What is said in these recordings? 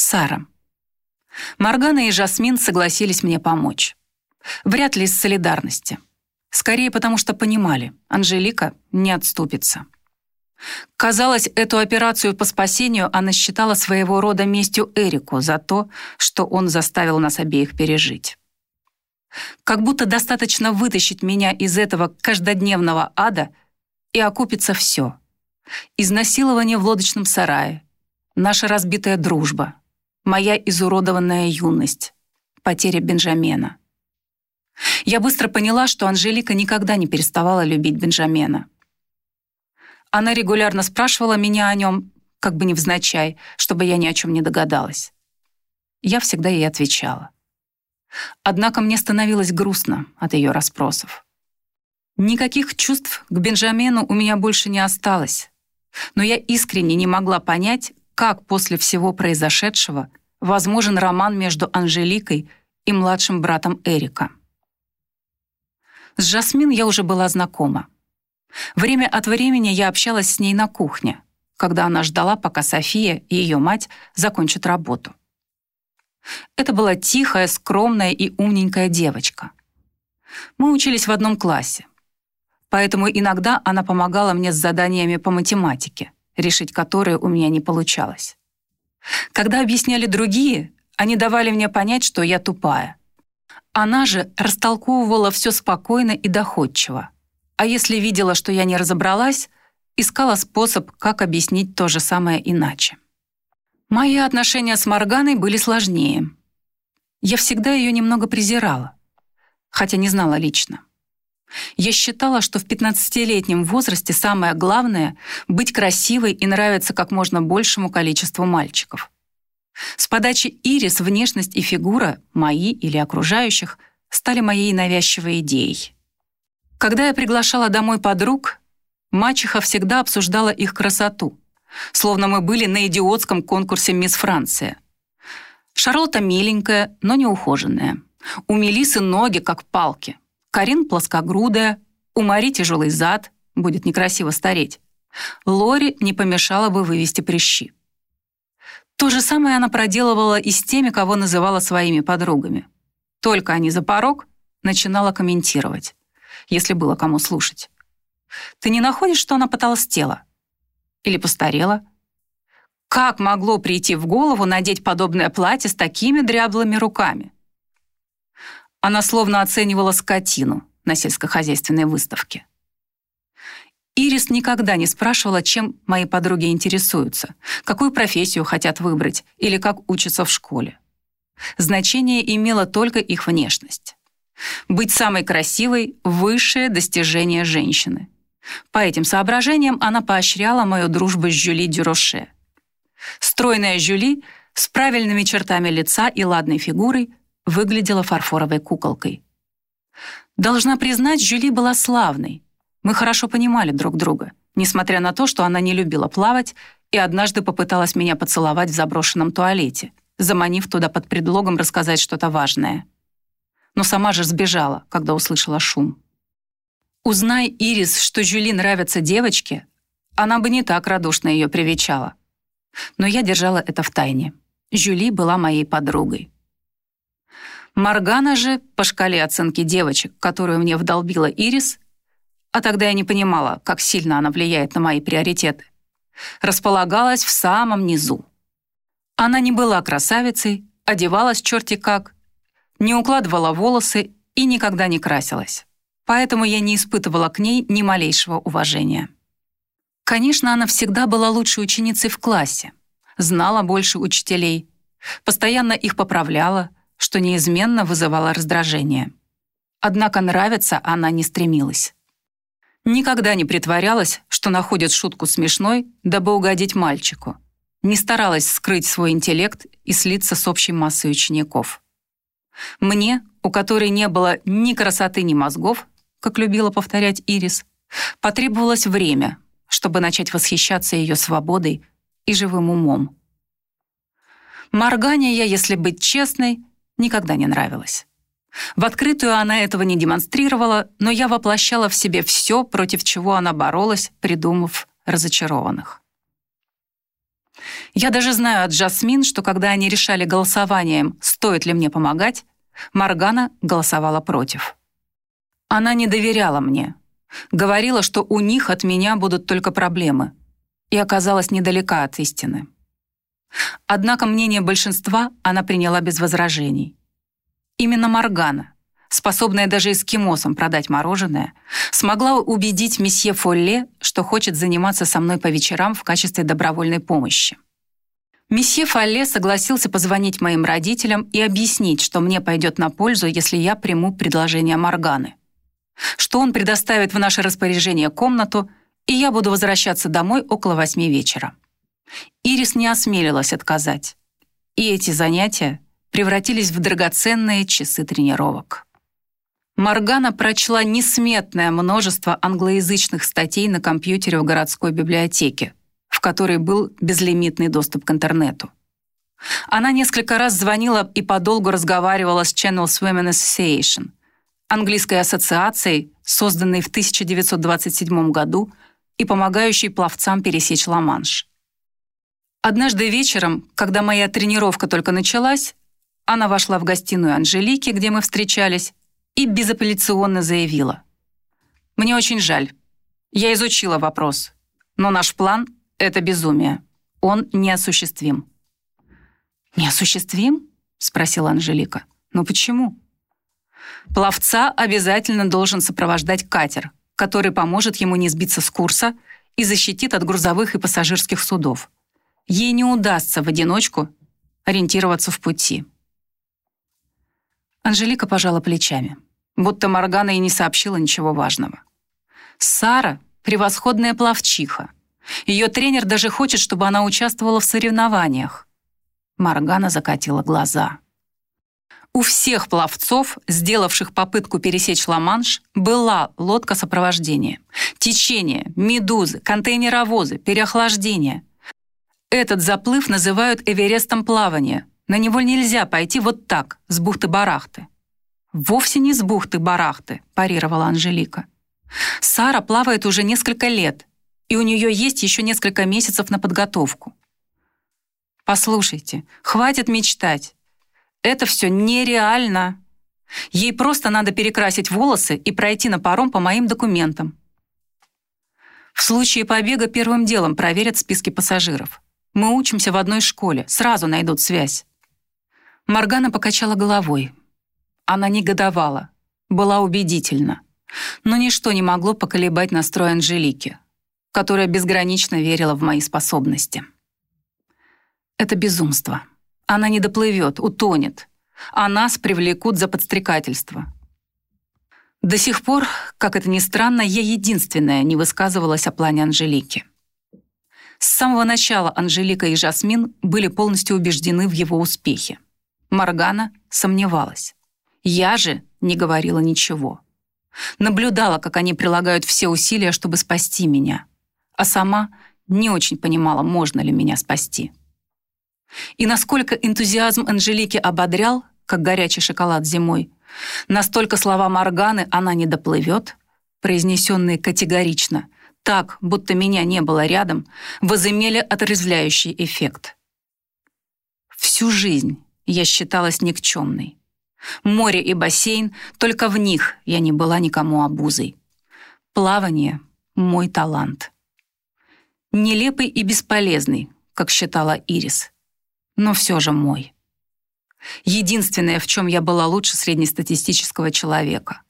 Сара. Моргана и Жасмин согласились мне помочь. Вряд ли из солидарности. Скорее потому, что понимали, Анжелика не отступится. Казалось, эту операцию по спасению она считала своего рода местью Эрику за то, что он заставил нас обеих пережить. Как будто достаточно вытащить меня из этого каждодневного ада, и окупится все. Изнасилование в лодочном сарае, наша разбитая дружба, моя изуродованная юность, потеря Бенджамена. Я быстро поняла, что Анжелика никогда не переставала любить Бенджамена. Она регулярно спрашивала меня о нем, как бы невзначай, чтобы я ни о чем не догадалась. Я всегда ей отвечала. Однако мне становилось грустно от ее расспросов. Никаких чувств к Бенджамену у меня больше не осталось, но я искренне не могла понять, как после всего произошедшего возможен роман между Анжеликой и младшим братом Эрика. С Жасмин я уже была знакома. Время от времени я общалась с ней на кухне, когда она ждала, пока София и ее мать закончат работу. Это была тихая, скромная и умненькая девочка. Мы учились в одном классе. Поэтому иногда она помогала мне с заданиями по математике, решить которые у меня не получалось. Когда объясняли другие, они давали мне понять, что я тупая. Она же растолковывала все спокойно и доходчиво. А если видела, что я не разобралась, искала способ, как объяснить то же самое иначе. Мои отношения с Морганой были сложнее. Я всегда ее немного презирала, хотя не знала лично. Я считала, что в 15-летнем возрасте самое главное — быть красивой и нравиться как можно большему количеству мальчиков. С подачи Ирис внешность и фигура, мои или окружающих, стали моей навязчивой идеей. Когда я приглашала домой подруг, мачеха всегда обсуждала их красоту, словно мы были на идиотском конкурсе «Мисс Франция». Шарлотта миленькая, но неухоженная. У Мелисы ноги, как палки. Карин плоскогрудая, у Мари тяжелый зад, будет некрасиво стареть. Лори не помешало бы вывести прыщи. То же самое она проделывала и с теми, кого называла своими подругами. Только они за порог, начинала комментировать, если было кому слушать. «Ты не находишь, что она потолстела? Или постарела? Как могло прийти в голову надеть подобное платье с такими дряблыми руками?» Она словно оценивала скотину на сельскохозяйственной выставке. Ирис никогда не спрашивала, чем мои подруги интересуются, какую профессию хотят выбрать или как учатся в школе. Значение имела только их внешность. Быть самой красивой — высшее достижение женщины. По этим соображениям она поощряла мою дружбу с Жюли Дюроше. Стройная Жюли с правильными чертами лица и ладной фигурой выглядела фарфоровой куколкой. Должна признать, Жюли была славной, мы хорошо понимали друг друга, несмотря на то, что она не любила плавать и однажды попыталась меня поцеловать в заброшенном туалете, заманив туда под предлогом рассказать что-то важное. Но сама же сбежала, когда услышала шум. Узнай, Ирис, что Жюли нравятся девочки, она бы не так радушно ее привечала. Но я держала это в тайне. Жюли была моей подругой. Маргана же, по шкале оценки девочек, которую мне вдолбила Ирис, а тогда я не понимала, как сильно она влияет на мои приоритеты, располагалась в самом низу. Она не была красавицей, одевалась черти как, не укладывала волосы и никогда не красилась. Поэтому я не испытывала к ней ни малейшего уважения. Конечно, она всегда была лучшей ученицей в классе, знала больше учителей, постоянно их поправляла, что неизменно вызывало раздражение. Однако нравиться она не стремилась. Никогда не притворялась, что находит шутку смешной, дабы угодить мальчику. Не старалась скрыть свой интеллект и слиться с общей массой учеников. Мне, у которой не было ни красоты, ни мозгов, как любила повторять Ирис, потребовалось время, чтобы начать восхищаться ее свободой и живым умом. Моргане я, если быть честной, никогда не нравилась. В открытую она этого не демонстрировала, но я воплощала в себе все, против чего она боролась, придумав разочарованных. Я даже знаю от Жасмин, что когда они решали голосованием, стоит ли мне помогать, Маргана голосовала против. Она не доверяла мне. Говорила, что у них от меня будут только проблемы. И оказалась недалека от истины. Однако мнение большинства она приняла без возражений. Именно Маргана, способная даже эскимосам продать мороженое, смогла убедить месье Фолле, что хочет заниматься со мной по вечерам в качестве добровольной помощи. Месье Фолле согласился позвонить моим родителям и объяснить, что мне пойдет на пользу, если я приму предложение Морганы. Что он предоставит в наше распоряжение комнату, и я буду возвращаться домой около восьми вечера. Ирис не осмелилась отказать. И эти занятия превратились в драгоценные часы тренировок. Моргана прочла несметное множество англоязычных статей на компьютере в городской библиотеке, в которой был безлимитный доступ к интернету. Она несколько раз звонила и подолгу разговаривала с Channels Women Association, английской ассоциацией, созданной в 1927 году и помогающей пловцам пересечь Ла-Манш. Однажды вечером, когда моя тренировка только началась, она вошла в гостиную Анжелики, где мы встречались, и безапелляционно заявила. «Мне очень жаль. Я изучила вопрос, но наш план — это безумие. Он неосуществим». «Неосуществим?» — спросила Анжелика. «Но почему?» «Пловца обязательно должен сопровождать катер, который поможет ему не сбиться с курса и защитит от грузовых и пассажирских судов. Ей не удастся в одиночку ориентироваться в пути». Анжелика пожала плечами будто Моргана и не сообщила ничего важного. Сара — превосходная пловчиха. Ее тренер даже хочет, чтобы она участвовала в соревнованиях. Моргана закатила глаза. У всех пловцов, сделавших попытку пересечь Ла-Манш, была лодка сопровождения. Течение, медузы, контейнеровозы, переохлаждение. Этот заплыв называют Эверестом плавания. На него нельзя пойти вот так, с бухты-барахты. «Вовсе не с бухты-барахты», – парировала Анжелика. «Сара плавает уже несколько лет, и у нее есть еще несколько месяцев на подготовку». «Послушайте, хватит мечтать. Это все нереально. Ей просто надо перекрасить волосы и пройти на паром по моим документам. В случае побега первым делом проверят списки пассажиров. Мы учимся в одной школе, сразу найдут связь». Моргана покачала головой, она негодовала, была убедительна. Но ничто не могло поколебать настрой Анжелики, которая безгранично верила в мои способности. Это безумство. Она не доплывет, утонет, а нас привлекут за подстрекательство. До сих пор, как это ни странно, я единственная не высказывалась о плане Анжелики. С самого начала Анжелика и Жасмин были полностью убеждены в его успехе. Маргана сомневалась. Я же не говорила ничего. Наблюдала, как они прилагают все усилия, чтобы спасти меня. А сама не очень понимала, можно ли меня спасти. И насколько энтузиазм Анжелики ободрял, как горячий шоколад зимой, настолько слова Морганы «она не доплывет», произнесенные категорично, так, будто меня не было рядом, возымели отрезвляющий эффект. Всю жизнь я считалась никчемной. Море и бассейн, только в них я не была никому обузой. Плавание — мой талант. Нелепый и бесполезный, как считала Ирис, но все же мой. Единственное, в чем я была лучше среднестатистического человека.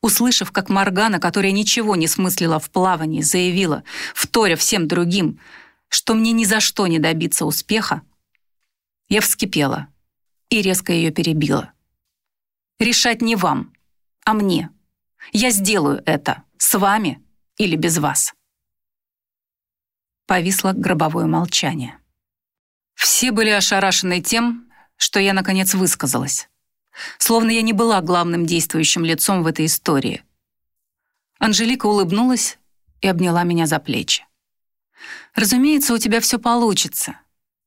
Услышав, как Моргана, которая ничего не смыслила в плавании, заявила, вторя всем другим, что мне ни за что не добиться успеха, я вскипела — и резко ее перебила. «Решать не вам, а мне. Я сделаю это с вами или без вас». Повисло гробовое молчание. Все были ошарашены тем, что я, наконец, высказалась. Словно я не была главным действующим лицом в этой истории. Анжелика улыбнулась и обняла меня за плечи. «Разумеется, у тебя все получится.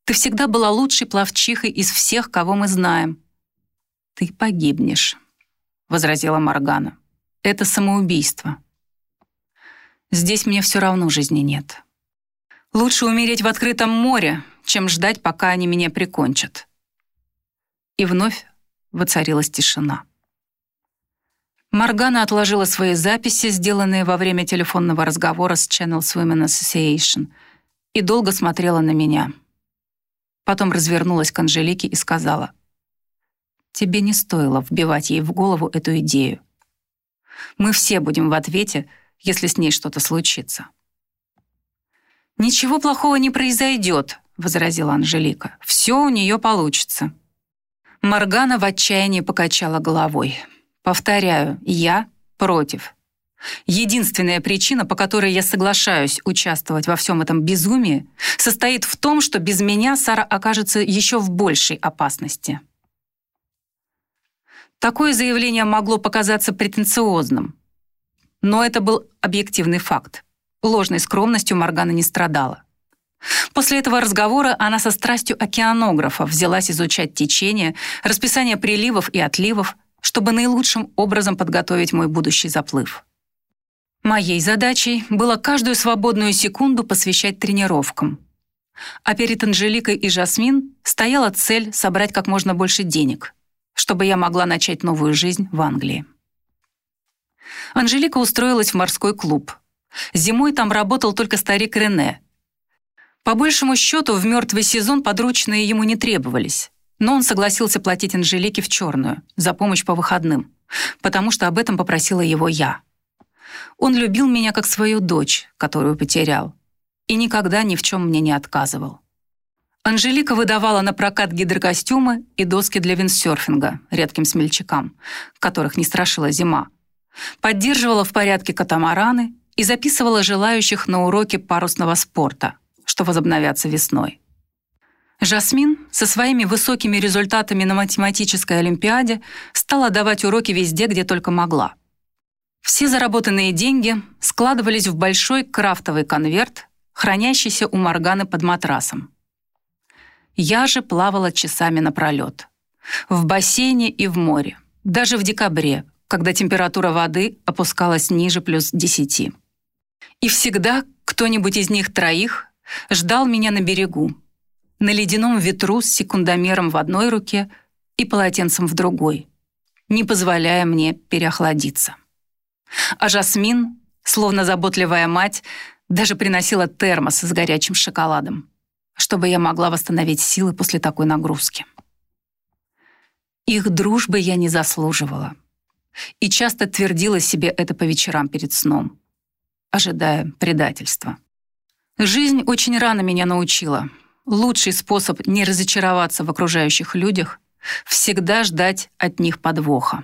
Ты всегда была лучшей пловчихой из всех, кого мы знаем». «Ты погибнешь», — возразила Моргана. «Это самоубийство. Здесь мне все равно жизни нет. Лучше умереть в открытом море, чем ждать, пока они меня прикончат. И вновь воцарилась тишина. Моргана отложила свои записи, сделанные во время телефонного разговора с Channels Women Association, и долго смотрела на меня. Потом развернулась к Анжелике и сказала, «Тебе не стоило вбивать ей в голову эту идею. Мы все будем в ответе, если с ней что-то случится». «Ничего плохого не произойдет», — возразила Анжелика. «Все у нее получится». Моргана в отчаянии покачала головой. «Повторяю, я против. Единственная причина, по которой я соглашаюсь участвовать во всем этом безумии, состоит в том, что без меня Сара окажется еще в большей опасности». Такое заявление могло показаться претенциозным, но это был объективный факт. Ложной скромностью Моргана не страдала. После этого разговора она со страстью океанографа взялась изучать течение, расписание приливов и отливов, чтобы наилучшим образом подготовить мой будущий заплыв. Моей задачей было каждую свободную секунду посвящать тренировкам. А перед Анжеликой и Жасмин стояла цель собрать как можно больше денег, чтобы я могла начать новую жизнь в Англии. Анжелика устроилась в морской клуб. Зимой там работал только старик Рене, по большему счету, в мертвый сезон подручные ему не требовались, но он согласился платить Анжелике в черную за помощь по выходным, потому что об этом попросила его я. Он любил меня как свою дочь, которую потерял, и никогда ни в чем мне не отказывал. Анжелика выдавала на прокат гидрокостюмы и доски для виндсерфинга редким смельчакам, которых не страшила зима. Поддерживала в порядке катамараны и записывала желающих на уроки парусного спорта – что возобновятся весной. Жасмин со своими высокими результатами на математической олимпиаде стала давать уроки везде, где только могла. Все заработанные деньги складывались в большой крафтовый конверт, хранящийся у Морганы под матрасом. Я же плавала часами напролет. В бассейне и в море. Даже в декабре, когда температура воды опускалась ниже плюс десяти. И всегда кто-нибудь из них троих ждал меня на берегу, на ледяном ветру с секундомером в одной руке и полотенцем в другой, не позволяя мне переохладиться. А Жасмин, словно заботливая мать, даже приносила термос с горячим шоколадом, чтобы я могла восстановить силы после такой нагрузки. Их дружбы я не заслуживала и часто твердила себе это по вечерам перед сном, ожидая предательства. Жизнь очень рано меня научила. Лучший способ не разочароваться в окружающих людях — всегда ждать от них подвоха.